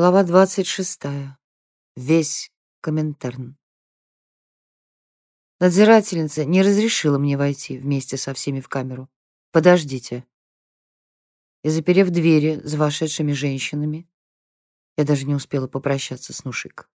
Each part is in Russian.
Глава двадцать шестая. Весь Коминтерн. Надзирательница не разрешила мне войти вместе со всеми в камеру. Подождите. И заперев двери за вошедшими женщинами, я даже не успела попрощаться с Нушик.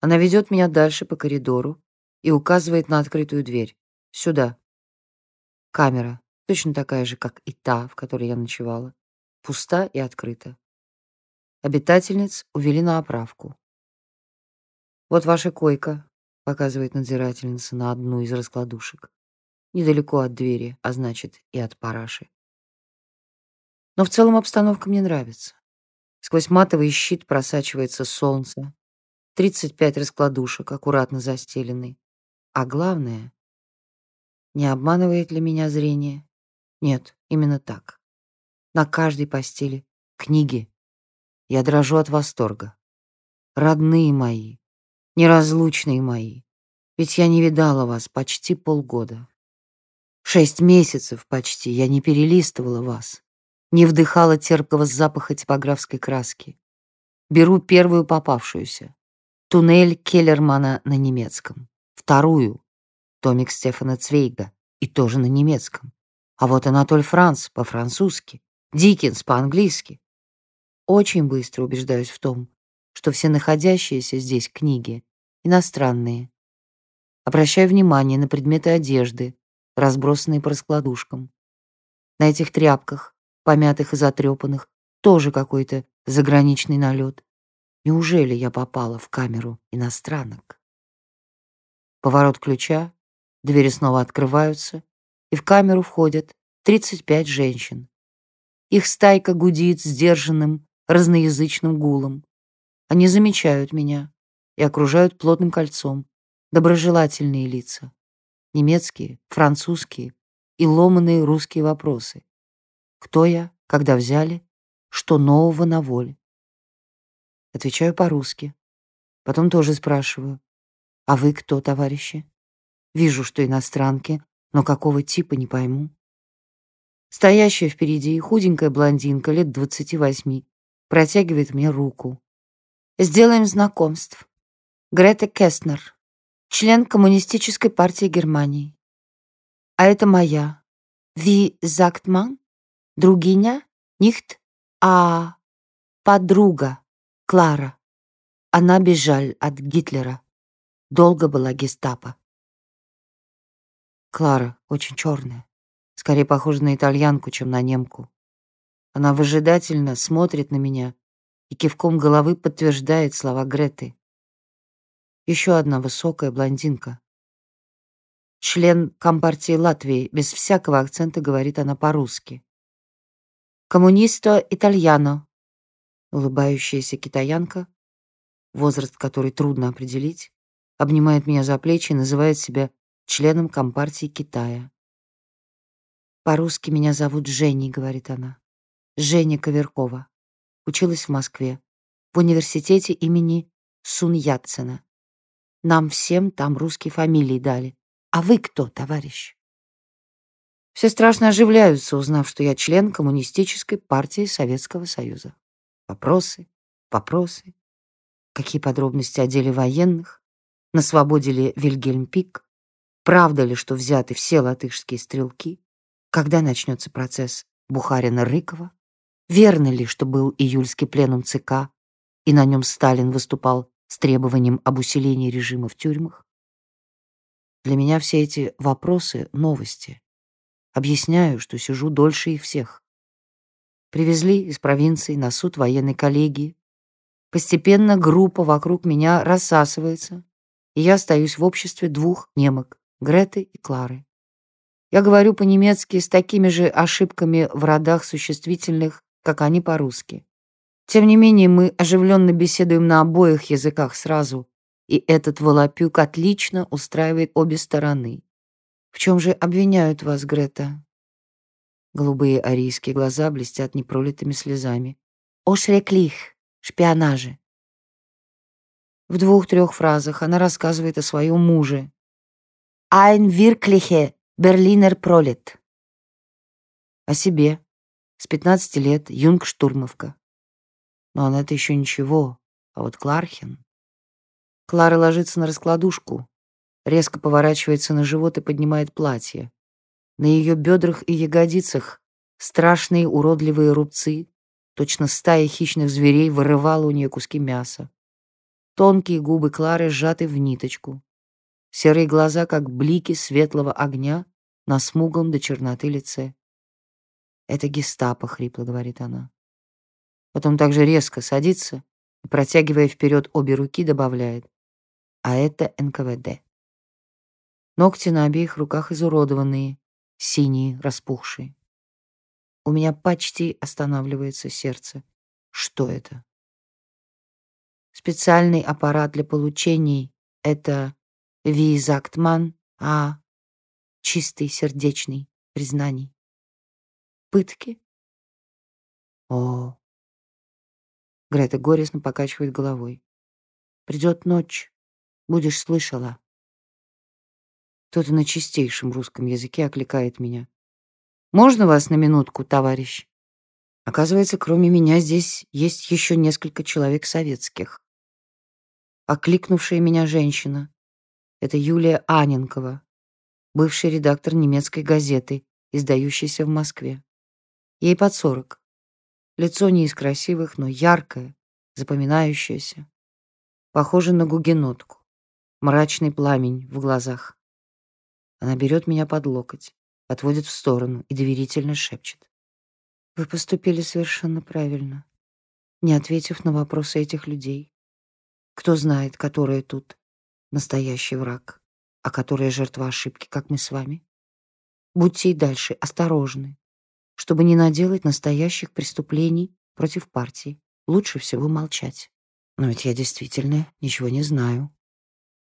Она ведет меня дальше по коридору и указывает на открытую дверь. Сюда. Камера, точно такая же, как и та, в которой я ночевала, пуста и открыта. Обитательниц увели на оправку. «Вот ваша койка», — показывает надзирательница на одну из раскладушек. Недалеко от двери, а значит, и от параши. Но в целом обстановка мне нравится. Сквозь матовый щит просачивается солнце. 35 раскладушек, аккуратно застелены. А главное, не обманывает ли меня зрение? Нет, именно так. На каждой постели книги я дрожу от восторга. Родные мои, неразлучные мои, ведь я не видала вас почти полгода. Шесть месяцев почти я не перелистывала вас, не вдыхала терпкого запаха типографской краски. Беру первую попавшуюся. Туннель Келлермана на немецком. Вторую. Томик Стефана Цвейга. И тоже на немецком. А вот Анатоль Франц по-французски. Диккенс по-английски очень быстро убеждаюсь в том, что все находящиеся здесь книги иностранные. Обращаю внимание на предметы одежды, разбросанные по раскладушкам. На этих тряпках, помятых и затрепанных, тоже какой-то заграничный налет. Неужели я попала в камеру иностранок? Поворот ключа, двери снова открываются, и в камеру входят 35 женщин. Их стайка гудит сдержанным, разноязычным гулом. Они замечают меня и окружают плотным кольцом. Доброжелательные лица. Немецкие, французские и ломаные русские вопросы. Кто я, когда взяли, что нового на воле? Отвечаю по-русски. Потом тоже спрашиваю. А вы кто, товарищи? Вижу, что иностранки, но какого типа не пойму. Стоящая впереди худенькая блондинка лет двадцати восьми протягивает мне руку. Сделаем знакомств. Грета Кестнер, член Коммунистической партии Германии. А это моя. Ви Зактман? Другиня? Нихт? А подруга Клара. Она бежала от Гитлера. Долго была гестапо. Клара очень черная. Скорее похожа на итальянку, чем на немку. Она выжидательно смотрит на меня и кивком головы подтверждает слова Греты. Еще одна высокая блондинка. Член Компартии Латвии, без всякого акцента говорит она по-русски. «Коммунисто итальяно», улыбающаяся китаянка, возраст которой трудно определить, обнимает меня за плечи и называет себя членом Компартии Китая. «По-русски меня зовут Женей», — говорит она. Женя Коверкова. Училась в Москве, в университете имени Сун Яцена. Нам всем там русские фамилии дали. А вы кто, товарищ? Все страшно оживляются, узнав, что я член Коммунистической партии Советского Союза. Вопросы, вопросы. Какие подробности о деле военных? На свободе ли Вильгельм Пик? Правда ли, что взяты все латышские стрелки? Когда начнется процесс Бухарина-Рыкова? Верно ли, что был июльский пленум ЦК, и на нем Сталин выступал с требованием об усилении режима в тюрьмах? Для меня все эти вопросы — новости. Объясняю, что сижу дольше их всех. Привезли из провинции на суд военной коллегии. Постепенно группа вокруг меня рассасывается, и я остаюсь в обществе двух немок — Греты и Клары. Я говорю по-немецки с такими же ошибками в родах существительных, как они по-русски. Тем не менее, мы оживленно беседуем на обоих языках сразу, и этот волопюк отлично устраивает обе стороны. В чем же обвиняют вас, Грета? Голубые арийские глаза блестят непролитыми слезами. О шреклих, шпионаже. В двух-трех фразах она рассказывает о своем муже. «Ein wirkliche Berliner Prolet». О себе, с 15 лет, юнг-штурмовка. Но она-то еще ничего. А вот Клархин... Клара ложится на раскладушку, резко поворачивается на живот и поднимает платье. На ее бедрах и ягодицах страшные уродливые рубцы, точно стая хищных зверей вырывала у нее куски мяса. Тонкие губы Клары сжаты в ниточку. Серые глаза, как блики светлого огня на смуглом до черноты лице. «Это гестапо», — хрипло говорит она. Потом также резко садится и, протягивая вперед обе руки, добавляет «А это НКВД». Ногти на обеих руках изуродованные, синие, распухшие. У меня почти останавливается сердце. Что это? Специальный аппарат для получений — это визактман, а чистый, сердечный, признаний. Пытки? О. Грета горестно покачивает головой. Придет ночь, будешь слышала. Кто-то на чистейшем русском языке окликает меня. «Можно вас на минутку, товарищ?» Оказывается, кроме меня здесь есть еще несколько человек советских. Окликнувшая меня женщина — это Юлия Аненкова, бывший редактор немецкой газеты, издающейся в Москве. Ей под сорок. Лицо не из красивых, но яркое, запоминающееся. Похоже на гугенотку. Мрачный пламень в глазах. Она берет меня под локоть, отводит в сторону и доверительно шепчет. «Вы поступили совершенно правильно, не ответив на вопросы этих людей. Кто знает, которая тут настоящий враг, а которая жертва ошибки, как мы с вами? Будьте и дальше осторожны, чтобы не наделать настоящих преступлений против партии. Лучше всего молчать. Но ведь я действительно ничего не знаю.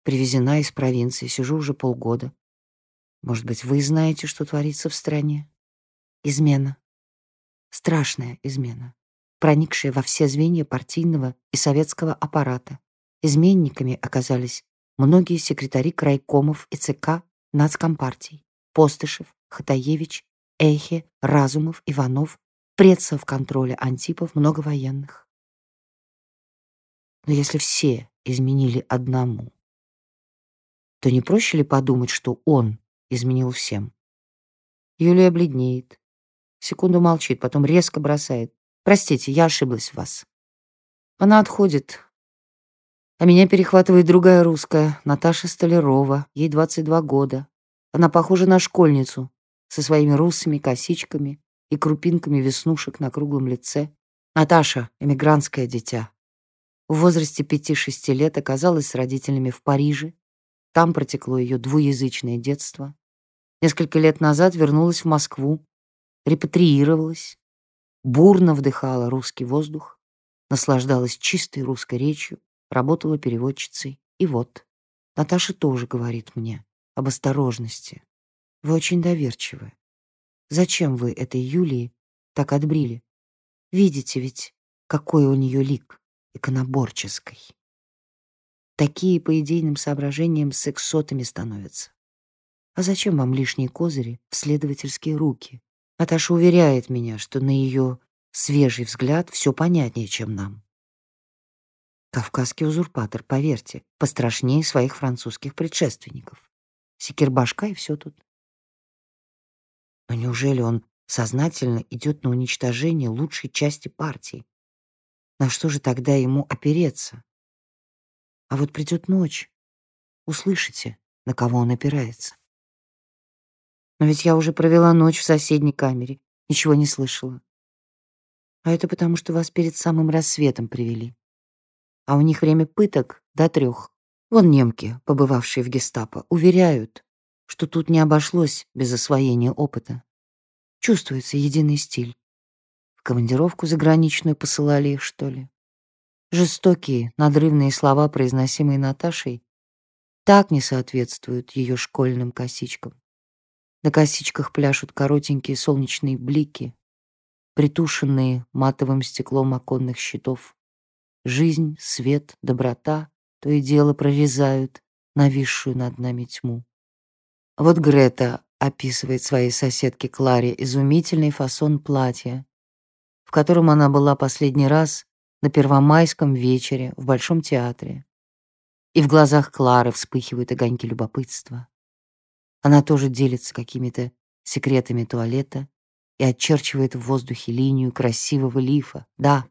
Привезена из провинции, сижу уже полгода. Может быть, вы знаете, что творится в стране? Измена. Страшная измена, проникшая во все звенья партийного и советского аппарата. Изменниками оказались многие секретари крайкомов и ЦК нацкомпартий. Постышев, Хатаевич, Эхе, Разумов, Иванов, предсов контроля Антипов, много военных. Но если все изменили одному, то не проще ли подумать, что он изменил всем. Юлия бледнеет. Секунду молчит, потом резко бросает. «Простите, я ошиблась в вас». Она отходит. А меня перехватывает другая русская, Наташа Столярова. Ей 22 года. Она похожа на школьницу, со своими русыми косичками и крупинками веснушек на круглом лице. Наташа — эмигрантское дитя. В возрасте 5-6 лет оказалась с родителями в Париже. Там протекло ее двуязычное детство. Несколько лет назад вернулась в Москву, репатриировалась, бурно вдыхала русский воздух, наслаждалась чистой русской речью, работала переводчицей. И вот, Наташа тоже говорит мне об осторожности. Вы очень доверчивы. Зачем вы этой Юлии так отбрили? Видите ведь, какой у нее лик иконоборческий. Такие по идейным соображениям сексотами становятся. А зачем вам лишние козыри в следовательские руки? Наташа уверяет меня, что на ее свежий взгляд все понятнее, чем нам. Кавказский узурпатор, поверьте, пострашнее своих французских предшественников. Секирбашка и все тут. Но неужели он сознательно идет на уничтожение лучшей части партии? На что же тогда ему опереться? А вот придет ночь. Услышите, на кого он опирается. Но ведь я уже провела ночь в соседней камере, ничего не слышала. А это потому, что вас перед самым рассветом привели. А у них время пыток до трех. Вон немки, побывавшие в гестапо, уверяют, что тут не обошлось без освоения опыта. Чувствуется единый стиль. В командировку заграничную посылали их, что ли? Жестокие, надрывные слова, произносимые Наташей, так не соответствуют ее школьным косичкам. На косичках пляшут коротенькие солнечные блики, притушенные матовым стеклом оконных щитов. Жизнь, свет, доброта то и дело прорезают нависшую над нами тьму. Вот Грета описывает своей соседке Кларе изумительный фасон платья, в котором она была последний раз на первомайском вечере в Большом театре. И в глазах Клары вспыхивают огоньки любопытства. Она тоже делится какими-то секретами туалета и очерчивает в воздухе линию красивого лифа. Да,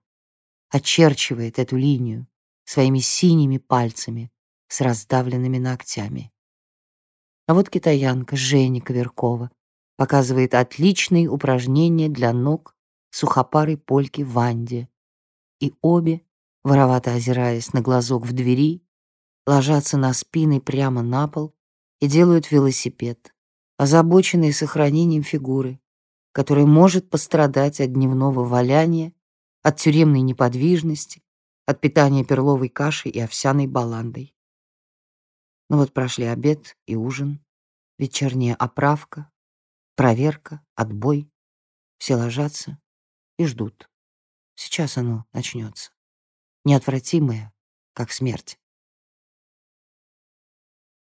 очерчивает эту линию своими синими пальцами с раздавленными ногтями. А вот китаянка Женя Коверкова показывает отличные упражнения для ног сухопарой польки Ванде. И обе, воровато озираясь на глазок в двери, ложатся на спины прямо на пол и делают велосипед, озабоченные сохранением фигуры, которая может пострадать от дневного валяния, от тюремной неподвижности, от питания перловой кашей и овсяной баландой. Ну вот прошли обед и ужин, вечерняя оправка, проверка, отбой. Все ложатся и ждут. Сейчас оно начнется. Неотвратимое, как смерть.